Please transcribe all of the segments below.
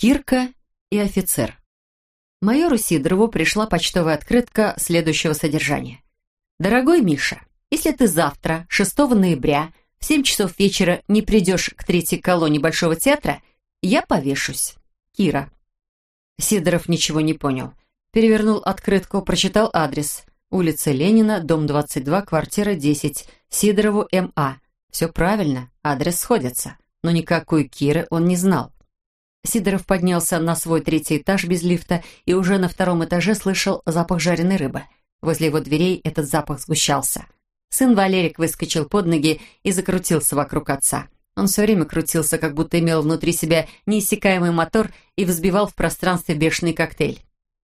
Кирка и офицер. Майору Сидорову пришла почтовая открытка следующего содержания. «Дорогой Миша, если ты завтра, 6 ноября, в 7 часов вечера не придешь к третьей колонне Большого театра, я повешусь. Кира». Сидоров ничего не понял. Перевернул открытку, прочитал адрес. Улица Ленина, дом 22, квартира 10, Сидорову М.А. Все правильно, адрес сходится. Но никакой Киры он не знал. Сидоров поднялся на свой третий этаж без лифта и уже на втором этаже слышал запах жареной рыбы. Возле его дверей этот запах сгущался. Сын Валерик выскочил под ноги и закрутился вокруг отца. Он все время крутился, как будто имел внутри себя неиссякаемый мотор и взбивал в пространстве бешеный коктейль.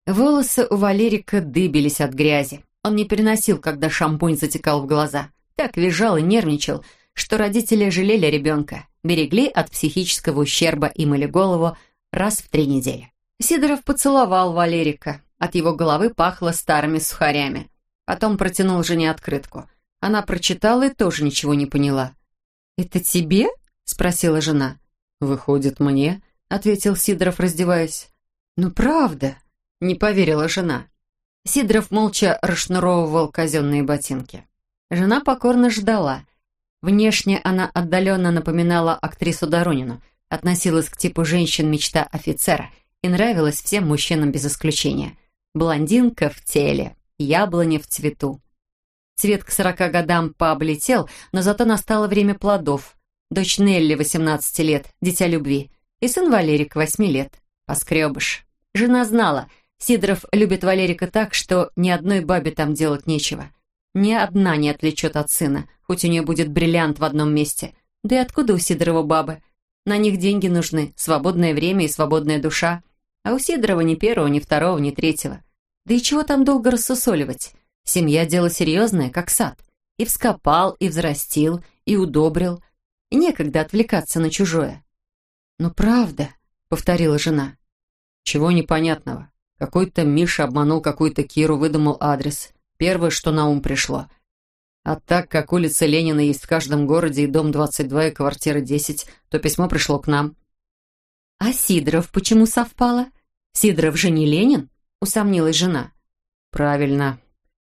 Волосы у Валерика дыбились от грязи. Он не переносил, когда шампунь затекал в глаза. Так визжал и нервничал, что родители жалели ребенка берегли от психического ущерба и мыли голову раз в три недели. Сидоров поцеловал Валерика. От его головы пахло старыми сухарями. Потом протянул жене открытку. Она прочитала и тоже ничего не поняла. «Это тебе?» — спросила жена. «Выходит, мне?» — ответил Сидоров, раздеваясь. «Ну, правда?» — не поверила жена. Сидоров молча расшнуровывал казенные ботинки. Жена покорно ждала. Внешне она отдаленно напоминала актрису Доронину, относилась к типу женщин-мечта офицера и нравилась всем мужчинам без исключения. Блондинка в теле, яблони в цвету. Цвет к сорока годам пооблетел, но зато настало время плодов. Дочь Нелли, 18 лет, дитя любви, и сын Валерик, 8 лет, поскребыш. Жена знала, Сидоров любит Валерика так, что ни одной бабе там делать нечего. Ни одна не отвлечет от сына, хоть у нее будет бриллиант в одном месте. Да и откуда у Сидорова бабы? На них деньги нужны, свободное время и свободная душа. А у Сидорова ни первого, ни второго, ни третьего. Да и чего там долго рассусоливать? Семья – дело серьезное, как сад. И вскопал, и взрастил, и удобрил. И некогда отвлекаться на чужое. «Ну правда», — повторила жена. «Чего непонятного? Какой-то Миша обманул какую-то Киру, выдумал адрес. Первое, что на ум пришло. А так как улица Ленина есть в каждом городе и дом 22 и квартира 10, то письмо пришло к нам. «А Сидоров почему совпало? Сидоров же не Ленин?» — усомнилась жена. «Правильно.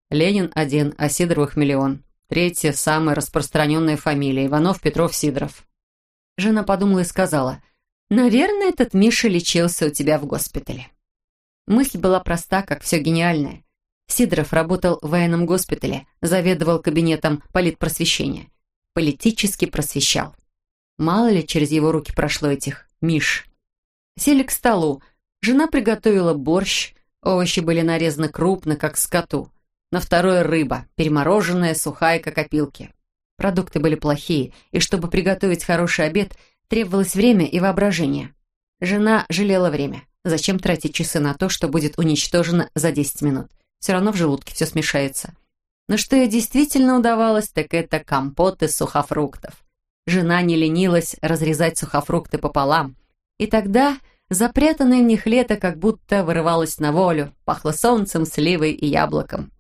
Ленин один, а Сидоровых миллион. Третья, самая распространенная фамилия. Иванов, Петров, Сидоров». Жена подумала и сказала, «Наверное, этот Миша лечился у тебя в госпитале». Мысль была проста, как все гениальное. Сидоров работал в военном госпитале, заведовал кабинетом политпросвещения. Политически просвещал. Мало ли через его руки прошло этих «Миш». Сели к столу. Жена приготовила борщ, овощи были нарезаны крупно, как скоту. На второе рыба, перемороженная, сухая, как опилки. Продукты были плохие, и чтобы приготовить хороший обед, требовалось время и воображение. Жена жалела время. Зачем тратить часы на то, что будет уничтожено за 10 минут? Все равно в желудке все смешается. Но что ей действительно удавалось, так это компот из сухофруктов. Жена не ленилась разрезать сухофрукты пополам. И тогда запрятанное в них лето как будто вырывалось на волю, пахло солнцем, сливой и яблоком.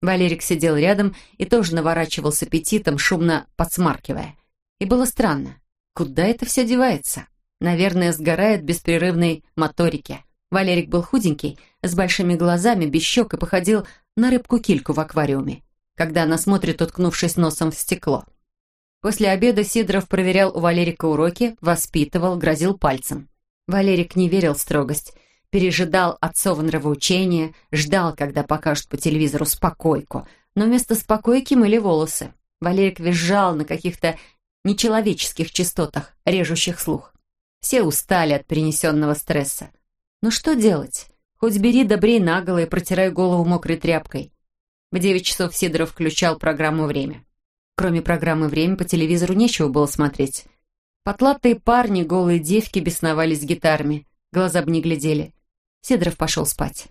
Валерик сидел рядом и тоже наворачивал с аппетитом, шумно подсмаркивая. И было странно, куда это все девается? Наверное, сгорает беспрерывной моторике. Валерик был худенький, с большими глазами, без щек и походил на рыбку-кильку в аквариуме, когда она смотрит, уткнувшись носом в стекло. После обеда Сидоров проверял у Валерика уроки, воспитывал, грозил пальцем. Валерик не верил в строгость, пережидал отцово нравоучения, ждал, когда покажут по телевизору спокойку, но вместо спокойки мыли волосы. Валерик визжал на каких-то нечеловеческих частотах, режущих слух. Все устали от перенесенного стресса. Ну что делать? Хоть бери да брей наголо и протирай голову мокрой тряпкой. В девять часов Сидоров включал программу «Время». Кроме программы «Время» по телевизору нечего было смотреть. Потлатые парни, голые девки бесновались с гитарами. Глаза бы не глядели. Сидоров пошел спать.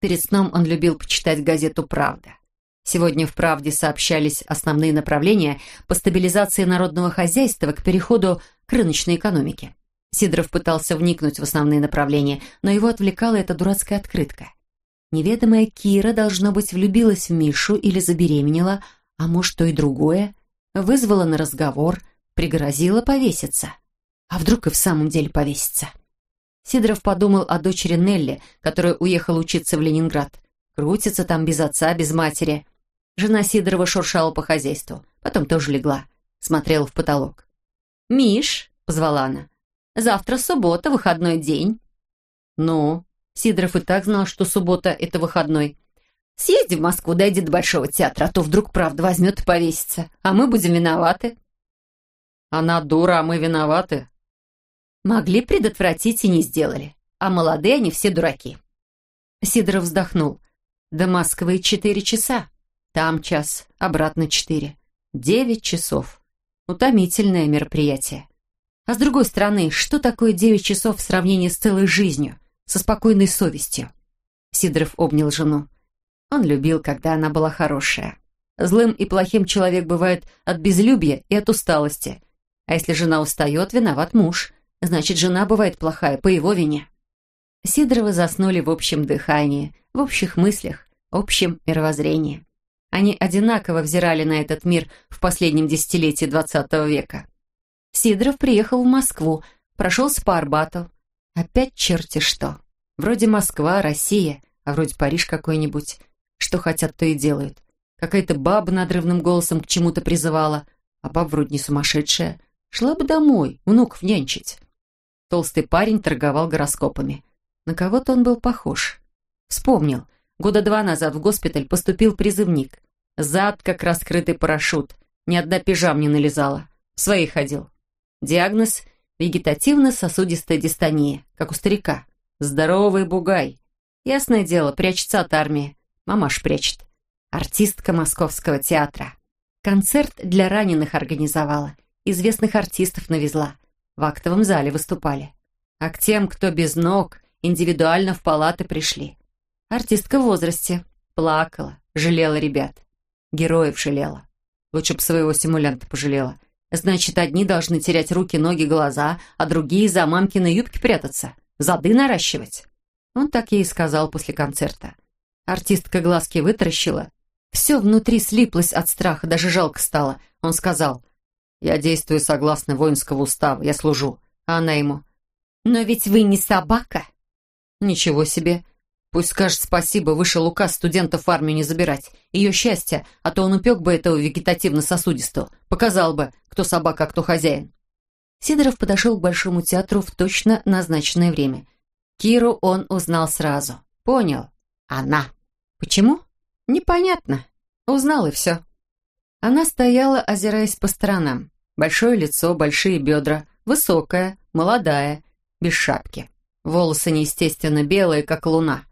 Перед сном он любил почитать газету «Правда». Сегодня в «Правде» сообщались основные направления по стабилизации народного хозяйства к переходу к рыночной экономике. Сидоров пытался вникнуть в основные направления, но его отвлекала эта дурацкая открытка. Неведомая Кира, должно быть, влюбилась в Мишу или забеременела, а может, то и другое, вызвала на разговор, пригрозила повеситься. А вдруг и в самом деле повеситься? Сидоров подумал о дочери Нелли, которая уехала учиться в Ленинград. Крутится там без отца, без матери. Жена Сидорова шуршала по хозяйству. Потом тоже легла. Смотрела в потолок. «Миш», — позвала она, — «завтра суббота, выходной день». «Ну?» Сидоров и так знал, что суббота — это выходной. «Съезди в Москву, дойди до Большого театра, а то вдруг правда возьмет и повесится, а мы будем виноваты». «Она дура, а мы виноваты?» Могли предотвратить и не сделали. А молодые они все дураки. Сидоров вздохнул. До Москвы четыре часа. Там час, обратно четыре. Девять часов. Утомительное мероприятие. А с другой стороны, что такое девять часов в сравнении с целой жизнью, со спокойной совестью? Сидоров обнял жену. Он любил, когда она была хорошая. Злым и плохим человек бывает от безлюбия и от усталости. А если жена устает, виноват муж – Значит, жена бывает плохая по его вине. Сидоровы заснули в общем дыхании, в общих мыслях, общем мировоззрении. Они одинаково взирали на этот мир в последнем десятилетии XX века. Сидоров приехал в Москву, прошелся по Арбату. Опять черти что. Вроде Москва, Россия, а вроде Париж какой-нибудь. Что хотят, то и делают. Какая-то баба надрывным голосом к чему-то призывала, а баба вроде не сумасшедшая. Шла бы домой, внуков нянчить. Толстый парень торговал гороскопами. На кого-то он был похож. Вспомнил. Года два назад в госпиталь поступил призывник. Зад, как раскрытый парашют. Ни одна пижам не налезала. В свои ходил. Диагноз – вегетативно-сосудистая дистония, как у старика. Здоровый бугай. Ясное дело, прячется от армии. Мамаш прячет. Артистка Московского театра. Концерт для раненых организовала. Известных артистов навезла в актовом зале выступали. А к тем, кто без ног, индивидуально в палаты пришли. Артистка в возрасте. Плакала, жалела ребят. Героев жалела. Лучше бы своего симулянта пожалела. Значит, одни должны терять руки, ноги, глаза, а другие за мамкины юбки прятаться, зады наращивать. Он так ей и сказал после концерта. Артистка глазки вытаращила. Все внутри слиплось от страха, даже жалко стало. Он сказал, я действую согласно воинского устава, я служу. А она ему. Но ведь вы не собака. Ничего себе. Пусть скажет спасибо, вышел указ студентов в армию не забирать. Ее счастье, а то он упек бы этого вегетативно-сосудистого. Показал бы, кто собака, а кто хозяин. Сидоров подошел к Большому театру в точно назначенное время. Киру он узнал сразу. Понял. Она. Почему? Непонятно. Узнал и все. Она стояла, озираясь по сторонам. Большое лицо, большие бедра, высокая, молодая, без шапки. Волосы неестественно белые, как луна.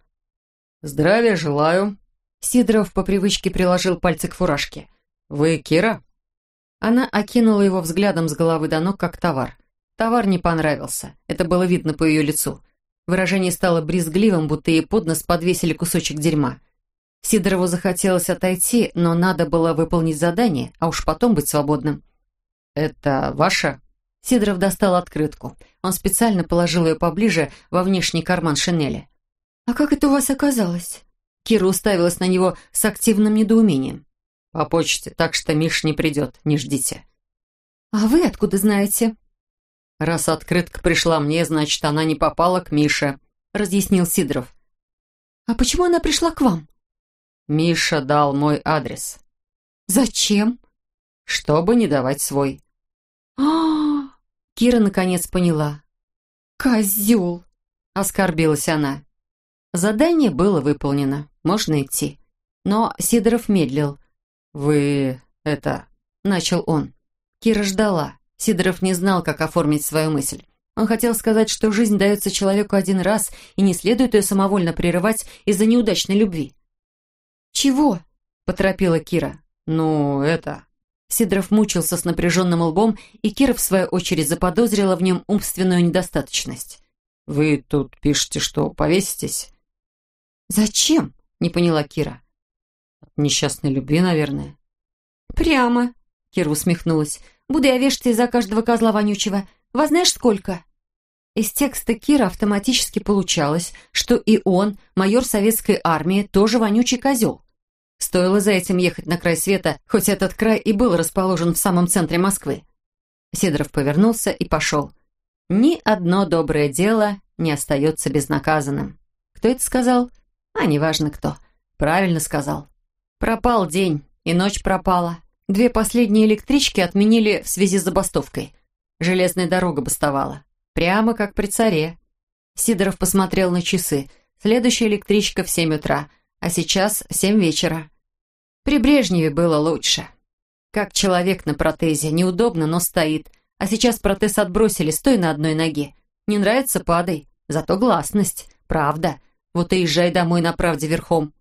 «Здравия желаю». Сидоров по привычке приложил пальцы к фуражке. «Вы Кира?» Она окинула его взглядом с головы до ног, как товар. Товар не понравился. Это было видно по ее лицу. Выражение стало брезгливым, будто ей под нос подвесили кусочек дерьма. Сидорову захотелось отойти, но надо было выполнить задание, а уж потом быть свободным. «Это ваша?» Сидоров достал открытку. Он специально положил ее поближе во внешний карман шинели. «А как это у вас оказалось?» Кира уставилась на него с активным недоумением. «По почте, так что Миш не придет, не ждите». «А вы откуда знаете?» «Раз открытка пришла мне, значит, она не попала к Мише», — разъяснил Сидоров. «А почему она пришла к вам?» «Миша дал мой адрес». «Зачем?» чтобы не давать свой. а Кира наконец поняла. «Козел!» — оскорбилась она. Задание было выполнено, можно идти. Но Сидоров медлил. «Вы... это...» — начал он. Кира ждала. Сидоров не знал, как оформить свою мысль. Он хотел сказать, что жизнь дается человеку один раз, и не следует ее самовольно прерывать из-за неудачной любви. «Чего?» — поторопила Кира. «Ну, это...» Сидоров мучился с напряженным лбом, и Кира, в свою очередь, заподозрила в нем умственную недостаточность. «Вы тут пишете, что повеситесь?» «Зачем?» — не поняла Кира. «От несчастной любви, наверное». «Прямо», — Кира усмехнулась. «Буду я вешаться из-за каждого козла вонючего. Вас знаешь сколько?» Из текста Кира автоматически получалось, что и он, майор советской армии, тоже вонючий козел. Стоило за этим ехать на край света, хоть этот край и был расположен в самом центре Москвы. Сидоров повернулся и пошел. Ни одно доброе дело не остается безнаказанным. Кто это сказал? А неважно кто. Правильно сказал. Пропал день, и ночь пропала. Две последние электрички отменили в связи с забастовкой. Железная дорога бастовала. Прямо как при царе. Сидоров посмотрел на часы. Следующая электричка в семь утра, а сейчас семь вечера. При Брежневе было лучше. Как человек на протезе, неудобно, но стоит. А сейчас протез отбросили, стой на одной ноге. Не нравится, падай. Зато гласность, правда. Вот и езжай домой на правде верхом.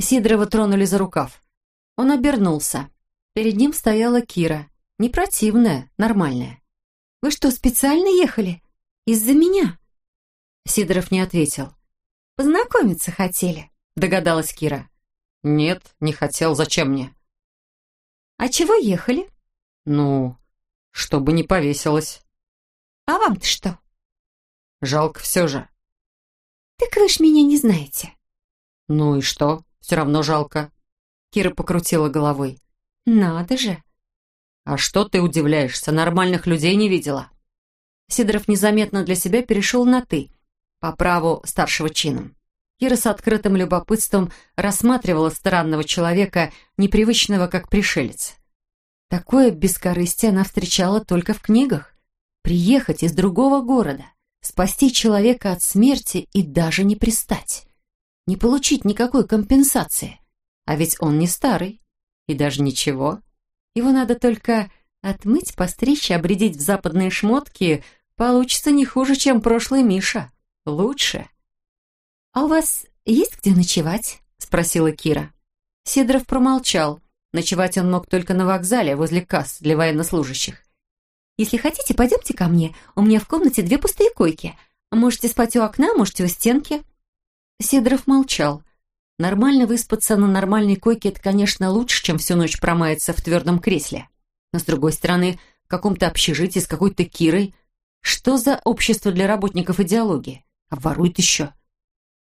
Сидорова тронули за рукав. Он обернулся. Перед ним стояла Кира. Не противная, нормальная. «Вы что, специально ехали? Из-за меня?» Сидоров не ответил. «Познакомиться хотели», — догадалась Кира. «Нет, не хотел. Зачем мне?» «А чего ехали?» «Ну, чтобы не повесилось». «А вам-то что?» «Жалко все же». «Так вы ж меня не знаете». «Ну и что? Все равно жалко». Кира покрутила головой. «Надо же». «А что ты удивляешься? Нормальных людей не видела». Сидоров незаметно для себя перешел на «ты», по праву старшего чином. Кира с открытым любопытством рассматривала странного человека, непривычного как пришелец. Такое бескорыстие она встречала только в книгах. Приехать из другого города, спасти человека от смерти и даже не пристать. Не получить никакой компенсации. А ведь он не старый. И даже ничего. Его надо только отмыть, постричь, обредить в западные шмотки. Получится не хуже, чем прошлый Миша. Лучше. «А у вас есть где ночевать?» — спросила Кира. Сидоров промолчал. Ночевать он мог только на вокзале, возле касс для военнослужащих. «Если хотите, пойдемте ко мне. У меня в комнате две пустые койки. Можете спать у окна, можете у стенки». Сидоров молчал. Нормально выспаться на нормальной койке – это, конечно, лучше, чем всю ночь промаяться в твердом кресле. Но, с другой стороны, в каком-то общежитии с какой-то Кирой. Что за общество для работников идеологии? Обворует еще.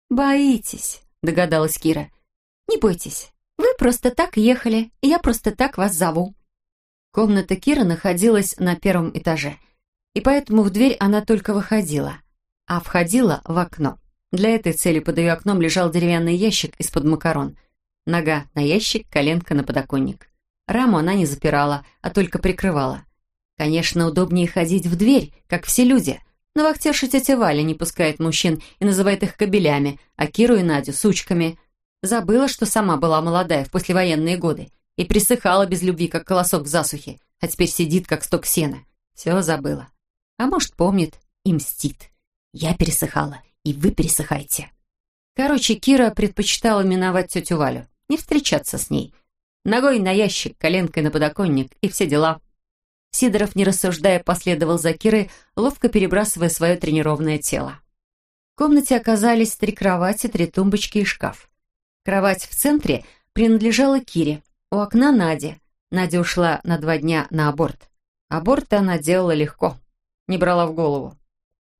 «Боитесь», — догадалась Кира. «Не бойтесь. Вы просто так ехали, и я просто так вас зову». Комната Кира находилась на первом этаже, и поэтому в дверь она только выходила, а входила в окно. Для этой цели под ее окном лежал деревянный ящик из-под макарон. Нога на ящик, коленка на подоконник. Раму она не запирала, а только прикрывала. Конечно, удобнее ходить в дверь, как все люди — но вахтерша тетя Валя не пускает мужчин и называет их кобелями, а Киру и Надю – сучками. Забыла, что сама была молодая в послевоенные годы и присыхала без любви, как колосок в засухе, а теперь сидит, как сток сена. Все забыла. А может, помнит и мстит. Я пересыхала, и вы пересыхайте. Короче, Кира предпочитала миновать тетю Валю, не встречаться с ней. Ногой на ящик, коленкой на подоконник и все дела – Сидоров, не рассуждая, последовал за Кирой, ловко перебрасывая свое тренированное тело. В комнате оказались три кровати, три тумбочки и шкаф. Кровать в центре принадлежала Кире, у окна Наде. Надя ушла на два дня на аборт. Аборт она делала легко, не брала в голову.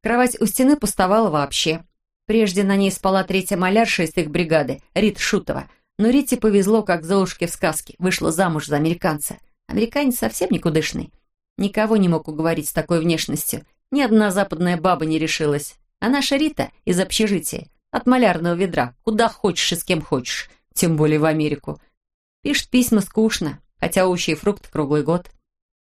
Кровать у стены пустовала вообще. Прежде на ней спала третья малярша из их бригады, Рит Шутова. Но Рите повезло, как Золушке в сказке, вышла замуж за американца. Американец совсем никудышный. Никого не мог уговорить с такой внешностью. Ни одна западная баба не решилась. А наша Рита из общежития, от малярного ведра, куда хочешь и с кем хочешь, тем более в Америку. Пишет письма скучно, хотя овощи и фрукты круглый год.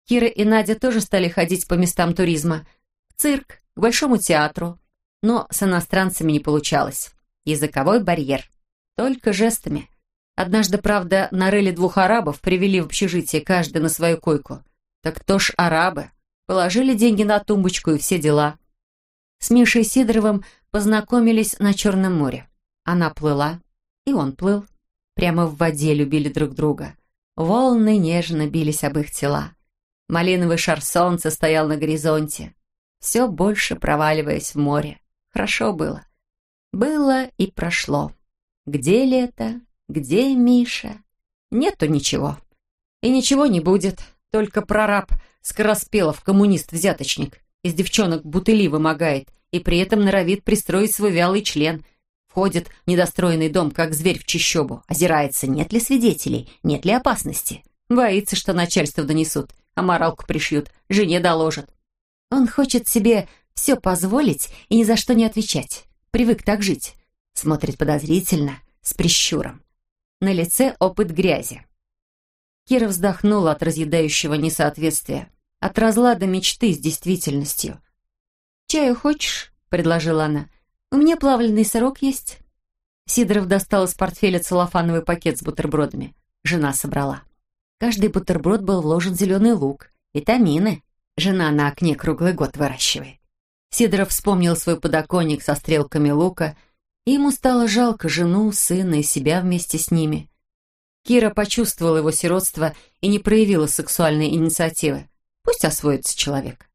Кира и Надя тоже стали ходить по местам туризма. В цирк, к Большому театру. Но с иностранцами не получалось. Языковой барьер. Только жестами. Однажды, правда, нарыли двух арабов, привели в общежитие, каждый на свою койку – так кто ж арабы? Положили деньги на тумбочку и все дела. С Мишей Сидоровым познакомились на Черном море. Она плыла, и он плыл. Прямо в воде любили друг друга. Волны нежно бились об их тела. Малиновый шар солнца стоял на горизонте. Все больше проваливаясь в море. Хорошо было. Было и прошло. Где лето? Где Миша? Нету ничего. И ничего не будет. Только прораб Скороспелов, коммунист-взяточник, из девчонок бутыли вымогает и при этом норовит пристроить свой вялый член. Входит в недостроенный дом, как зверь в чищобу, озирается, нет ли свидетелей, нет ли опасности. Боится, что начальство донесут, а моралку пришьют, жене доложат. Он хочет себе все позволить и ни за что не отвечать. Привык так жить. Смотрит подозрительно, с прищуром. На лице опыт грязи. Кира вздохнула от разъедающего несоответствия, от разлада мечты с действительностью. «Чаю хочешь?» — предложила она. «У меня плавленый сырок есть». Сидоров достал из портфеля целлофановый пакет с бутербродами. Жена собрала. Каждый бутерброд был вложен зеленый лук, витамины. Жена на окне круглый год выращивает. Сидоров вспомнил свой подоконник со стрелками лука, и ему стало жалко жену, сына и себя вместе с ними. Кира почувствовала его сиротство и не проявила сексуальной инициативы. Пусть освоится человек.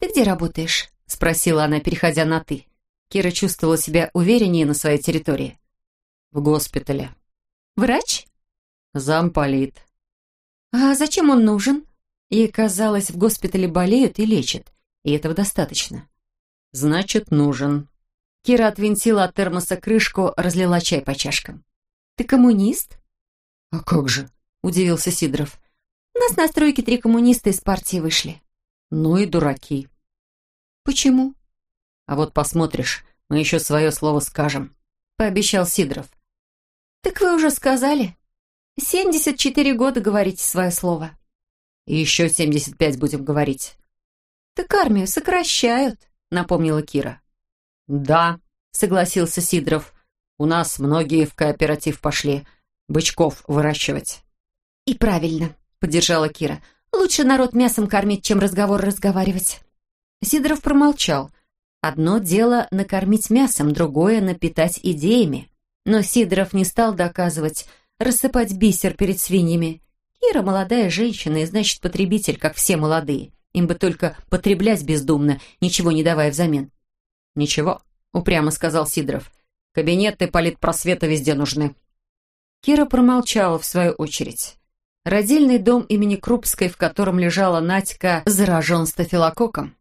«Ты где работаешь?» — спросила она, переходя на «ты». Кира чувствовала себя увереннее на своей территории. «В госпитале». «Врач?» «Замполит». «А зачем он нужен?» Ей казалось, в госпитале болеют и лечат, и этого достаточно. «Значит, нужен». Кира отвинтила от термоса крышку, разлила чай по чашкам. «Ты коммунист?» «А как же?» — удивился Сидоров. «У нас на стройке три коммуниста из партии вышли». «Ну и дураки». «Почему?» «А вот посмотришь, мы еще свое слово скажем», — пообещал Сидоров. «Так вы уже сказали. Семьдесят четыре года говорите свое слово». «И еще семьдесят пять будем говорить». «Так армию сокращают», — напомнила Кира. «Да», — согласился Сидоров. «У нас многие в кооператив пошли бычков выращивать». «И правильно», — поддержала Кира. «Лучше народ мясом кормить, чем разговор разговаривать». Сидоров промолчал. Одно дело накормить мясом, другое — напитать идеями. Но Сидоров не стал доказывать, рассыпать бисер перед свиньями. Кира молодая женщина и, значит, потребитель, как все молодые. Им бы только потреблять бездумно, ничего не давая взамен. «Ничего», — упрямо сказал Сидоров. «Кабинеты политпросвета везде нужны». Кира промолчала в свою очередь. Родильный дом имени Крупской, в котором лежала Надька, заражен стафилококком.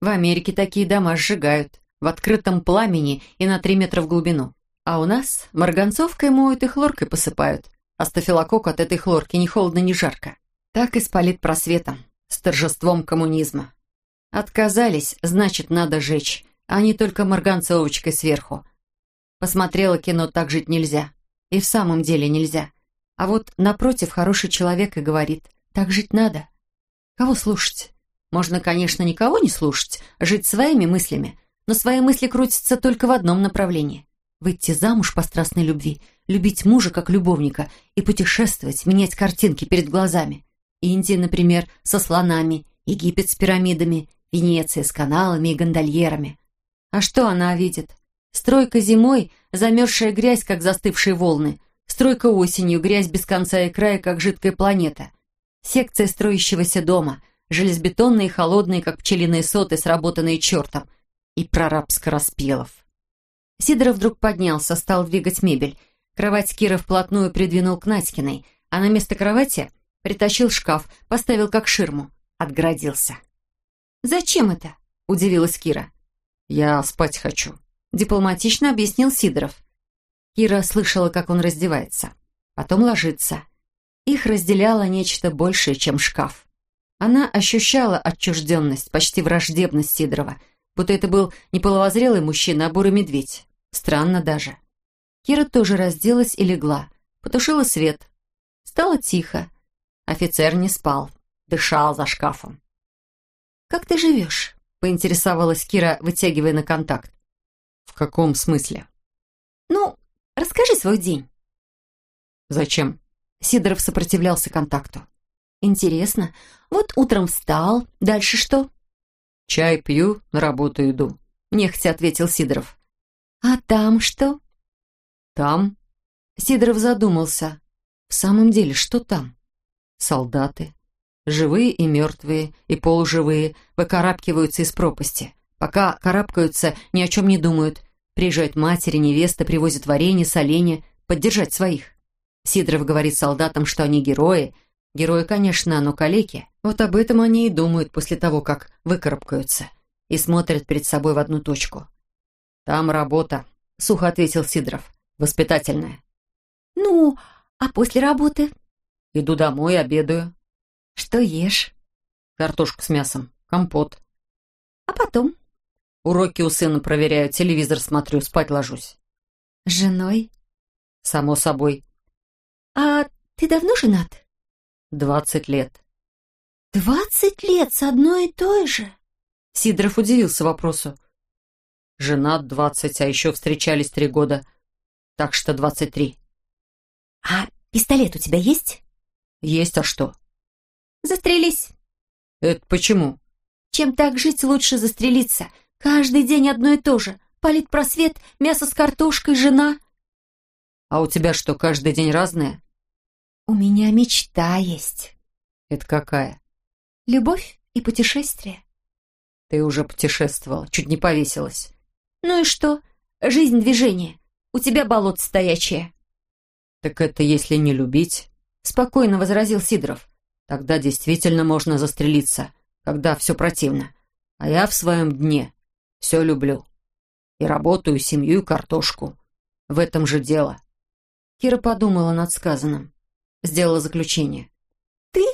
В Америке такие дома сжигают, в открытом пламени и на три метра в глубину. А у нас марганцовкой моют и хлоркой посыпают, а стафилококк от этой хлорки ни холодно, ни жарко. Так и с политпросветом, с торжеством коммунизма. Отказались, значит, надо жечь, а не только марганцовочкой сверху. Посмотрела кино «Так жить нельзя». И в самом деле нельзя. А вот напротив хороший человек и говорит, так жить надо. Кого слушать? Можно, конечно, никого не слушать, жить своими мыслями, но свои мысли крутятся только в одном направлении. Выйти замуж по страстной любви, любить мужа как любовника и путешествовать, менять картинки перед глазами. Индия, например, со слонами, Египет с пирамидами, Венеция с каналами и гондольерами. А что она видит? Стройка зимой, замерзшая грязь, как застывшие волны. Стройка осенью, грязь без конца и края, как жидкая планета. Секция строящегося дома, железобетонные холодные, как пчелиные соты, сработанные чертом. И прораб Скороспелов. Сидоров вдруг поднялся, стал двигать мебель. Кровать Кира вплотную придвинул к Надькиной, а на место кровати притащил шкаф, поставил как ширму, отгородился. «Зачем это?» – удивилась Кира. «Я спать хочу», – дипломатично объяснил Сидоров. Кира слышала, как он раздевается. Потом ложится. Их разделяло нечто большее, чем шкаф. Она ощущала отчужденность, почти враждебность Сидорова, будто это был не половозрелый мужчина, а бурый медведь. Странно даже. Кира тоже разделась и легла, потушила свет. Стало тихо. Офицер не спал, дышал за шкафом. «Как ты живешь?» — поинтересовалась Кира, вытягивая на контакт. «В каком смысле?» «Ну, расскажи свой день». «Зачем?» Сидоров сопротивлялся контакту. «Интересно. Вот утром встал. Дальше что?» «Чай пью, на работу иду», — нехотя ответил Сидоров. «А там что?» «Там?» Сидоров задумался. «В самом деле, что там?» «Солдаты. Живые и мертвые, и полуживые, выкарабкиваются из пропасти. Пока карабкаются, ни о чем не думают. Приезжают матери, невесты, привозят варенье, соленья, поддержать своих. Сидоров говорит солдатам, что они герои. Герои, конечно, но калеки. Вот об этом они и думают после того, как выкарабкаются. И смотрят перед собой в одну точку. «Там работа», — сухо ответил Сидоров. «Воспитательная». «Ну, а после работы?» «Иду домой, обедаю». «Что ешь?» «Картошку с мясом, компот». А потом? Уроки у сына проверяю, телевизор смотрю, спать ложусь. С женой? Само собой. А ты давно женат? Двадцать лет. Двадцать лет с одной и той же? Сидоров удивился вопросу. Женат двадцать, а еще встречались три года. Так что двадцать три. А пистолет у тебя есть? Есть, а что? Застрелись. Это почему? Чем так жить, лучше застрелиться. Каждый день одно и то же. Политпросвет, мясо с картошкой, жена. А у тебя что, каждый день разное? У меня мечта есть. Это какая? Любовь и путешествие. Ты уже путешествовала, чуть не повесилась. Ну и что? Жизнь движение. У тебя болото стоячее. Так это если не любить? Спокойно возразил Сидоров. Тогда действительно можно застрелиться, когда все противно. А я в своем дне все люблю. И работаю, семью, и картошку. В этом же дело. Кира подумала над сказанным. Сделала заключение. Ты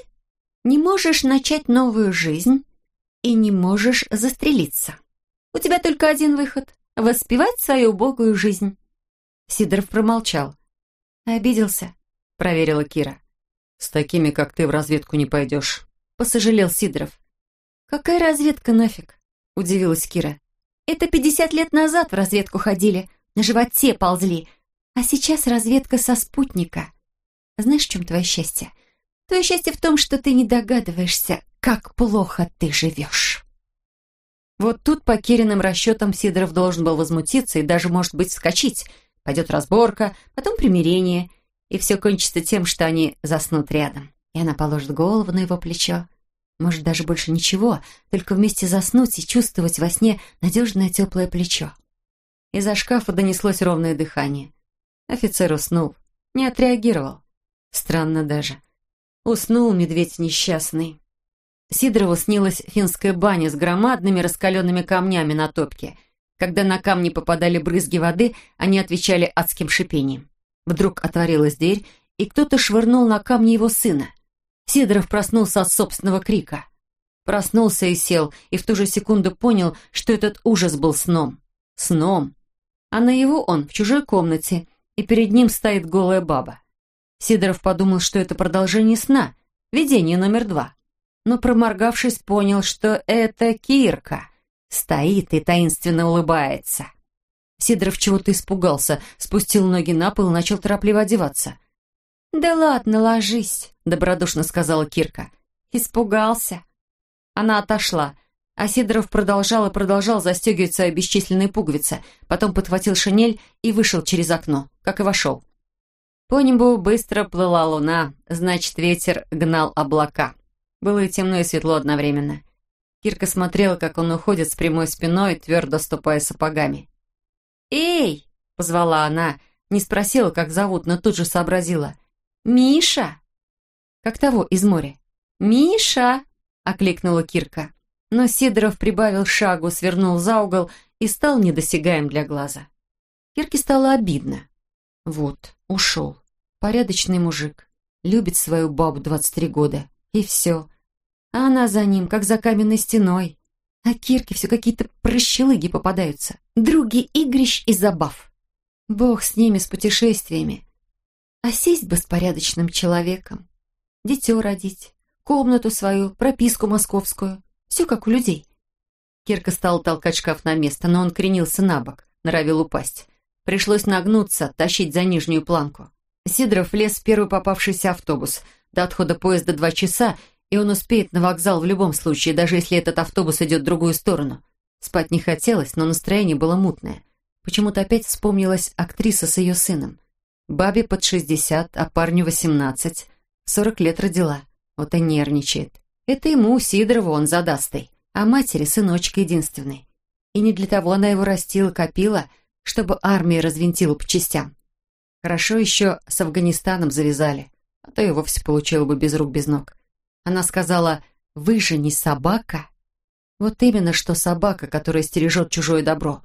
не можешь начать новую жизнь и не можешь застрелиться. У тебя только один выход — воспевать свою убогую жизнь. Сидоров промолчал. «Обиделся?» — проверила Кира. «С такими, как ты, в разведку не пойдешь», — посожалел Сидоров. «Какая разведка нафиг?» — удивилась Кира. «Это пятьдесят лет назад в разведку ходили, на животе ползли, а сейчас разведка со спутника. Знаешь, в чем твое счастье? Твое счастье в том, что ты не догадываешься, как плохо ты живешь». Вот тут по Кириным расчетам Сидоров должен был возмутиться и даже, может быть, вскочить. Пойдет разборка, потом примирение, и все кончится тем, что они заснут рядом. И она положит голову на его плечо. Может, даже больше ничего, только вместе заснуть и чувствовать во сне надежное теплое плечо. Из-за шкафа донеслось ровное дыхание. Офицер уснул, не отреагировал. Странно даже. Уснул медведь несчастный. Сидорову снилась финская баня с громадными раскаленными камнями на топке. Когда на камни попадали брызги воды, они отвечали адским шипением. Вдруг отворилась дверь, и кто-то швырнул на камни его сына. Сидоров проснулся от собственного крика. Проснулся и сел, и в ту же секунду понял, что этот ужас был сном. Сном. А на его он в чужой комнате, и перед ним стоит голая баба. Сидоров подумал, что это продолжение сна, видение номер два. Но проморгавшись, понял, что это Кирка. Стоит и таинственно улыбается. Сидоров чего-то испугался, спустил ноги на пол и начал торопливо одеваться. «Да ладно, ложись», — добродушно сказала Кирка. «Испугался». Она отошла, а Сидоров продолжал и продолжал застегивать свои бесчисленные пуговицы, потом подхватил шинель и вышел через окно, как и вошел. По небу быстро плыла луна, значит, ветер гнал облака. Было и темно, и светло одновременно. Кирка смотрела, как он уходит с прямой спиной, твердо ступая сапогами. «Эй!» — позвала она, не спросила, как зовут, но тут же сообразила. «Миша!» «Как того из моря?» «Миша!» — окликнула Кирка. Но Сидоров прибавил шагу, свернул за угол и стал недосягаем для глаза. Кирке стало обидно. Вот, ушел. Порядочный мужик. Любит свою бабу 23 года. И все. А она за ним, как за каменной стеной. А Кирке все какие-то прощелыги попадаются. Други игрищ и забав. Бог с ними, с путешествиями. А сесть бы с порядочным человеком, дитё родить, комнату свою, прописку московскую. Все как у людей. Кирка стала толкать шкаф на место, но он кренился на бок, норовил упасть. Пришлось нагнуться, тащить за нижнюю планку. Сидоров влез в первый попавшийся автобус. До отхода поезда два часа, и он успеет на вокзал в любом случае, даже если этот автобус идет в другую сторону. Спать не хотелось, но настроение было мутное. Почему-то опять вспомнилась актриса с ее сыном. Бабе под 60, а парню 18. 40 лет родила. Вот и нервничает. Это ему, Сидорову, он задастый. А матери сыночка единственный. И не для того она его растила, копила, чтобы армия развинтила по частям. Хорошо еще с Афганистаном завязали, а то и вовсе получила бы без рук, без ног. Она сказала, «Вы же не собака?» Вот именно что собака, которая стережет чужое добро.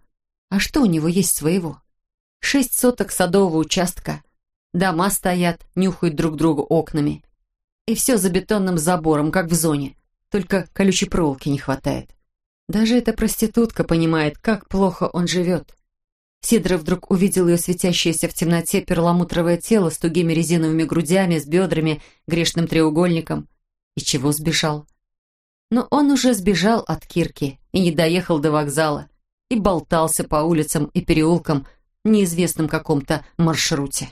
А что у него есть своего? Шесть соток садового участка. Дома стоят, нюхают друг другу окнами. И все за бетонным забором, как в зоне. Только колючей проволоки не хватает. Даже эта проститутка понимает, как плохо он живет. Сидоров вдруг увидел ее светящееся в темноте перламутровое тело с тугими резиновыми грудями, с бедрами, грешным треугольником. И чего сбежал? Но он уже сбежал от Кирки и не доехал до вокзала, и болтался по улицам и переулкам в неизвестном каком-то маршруте.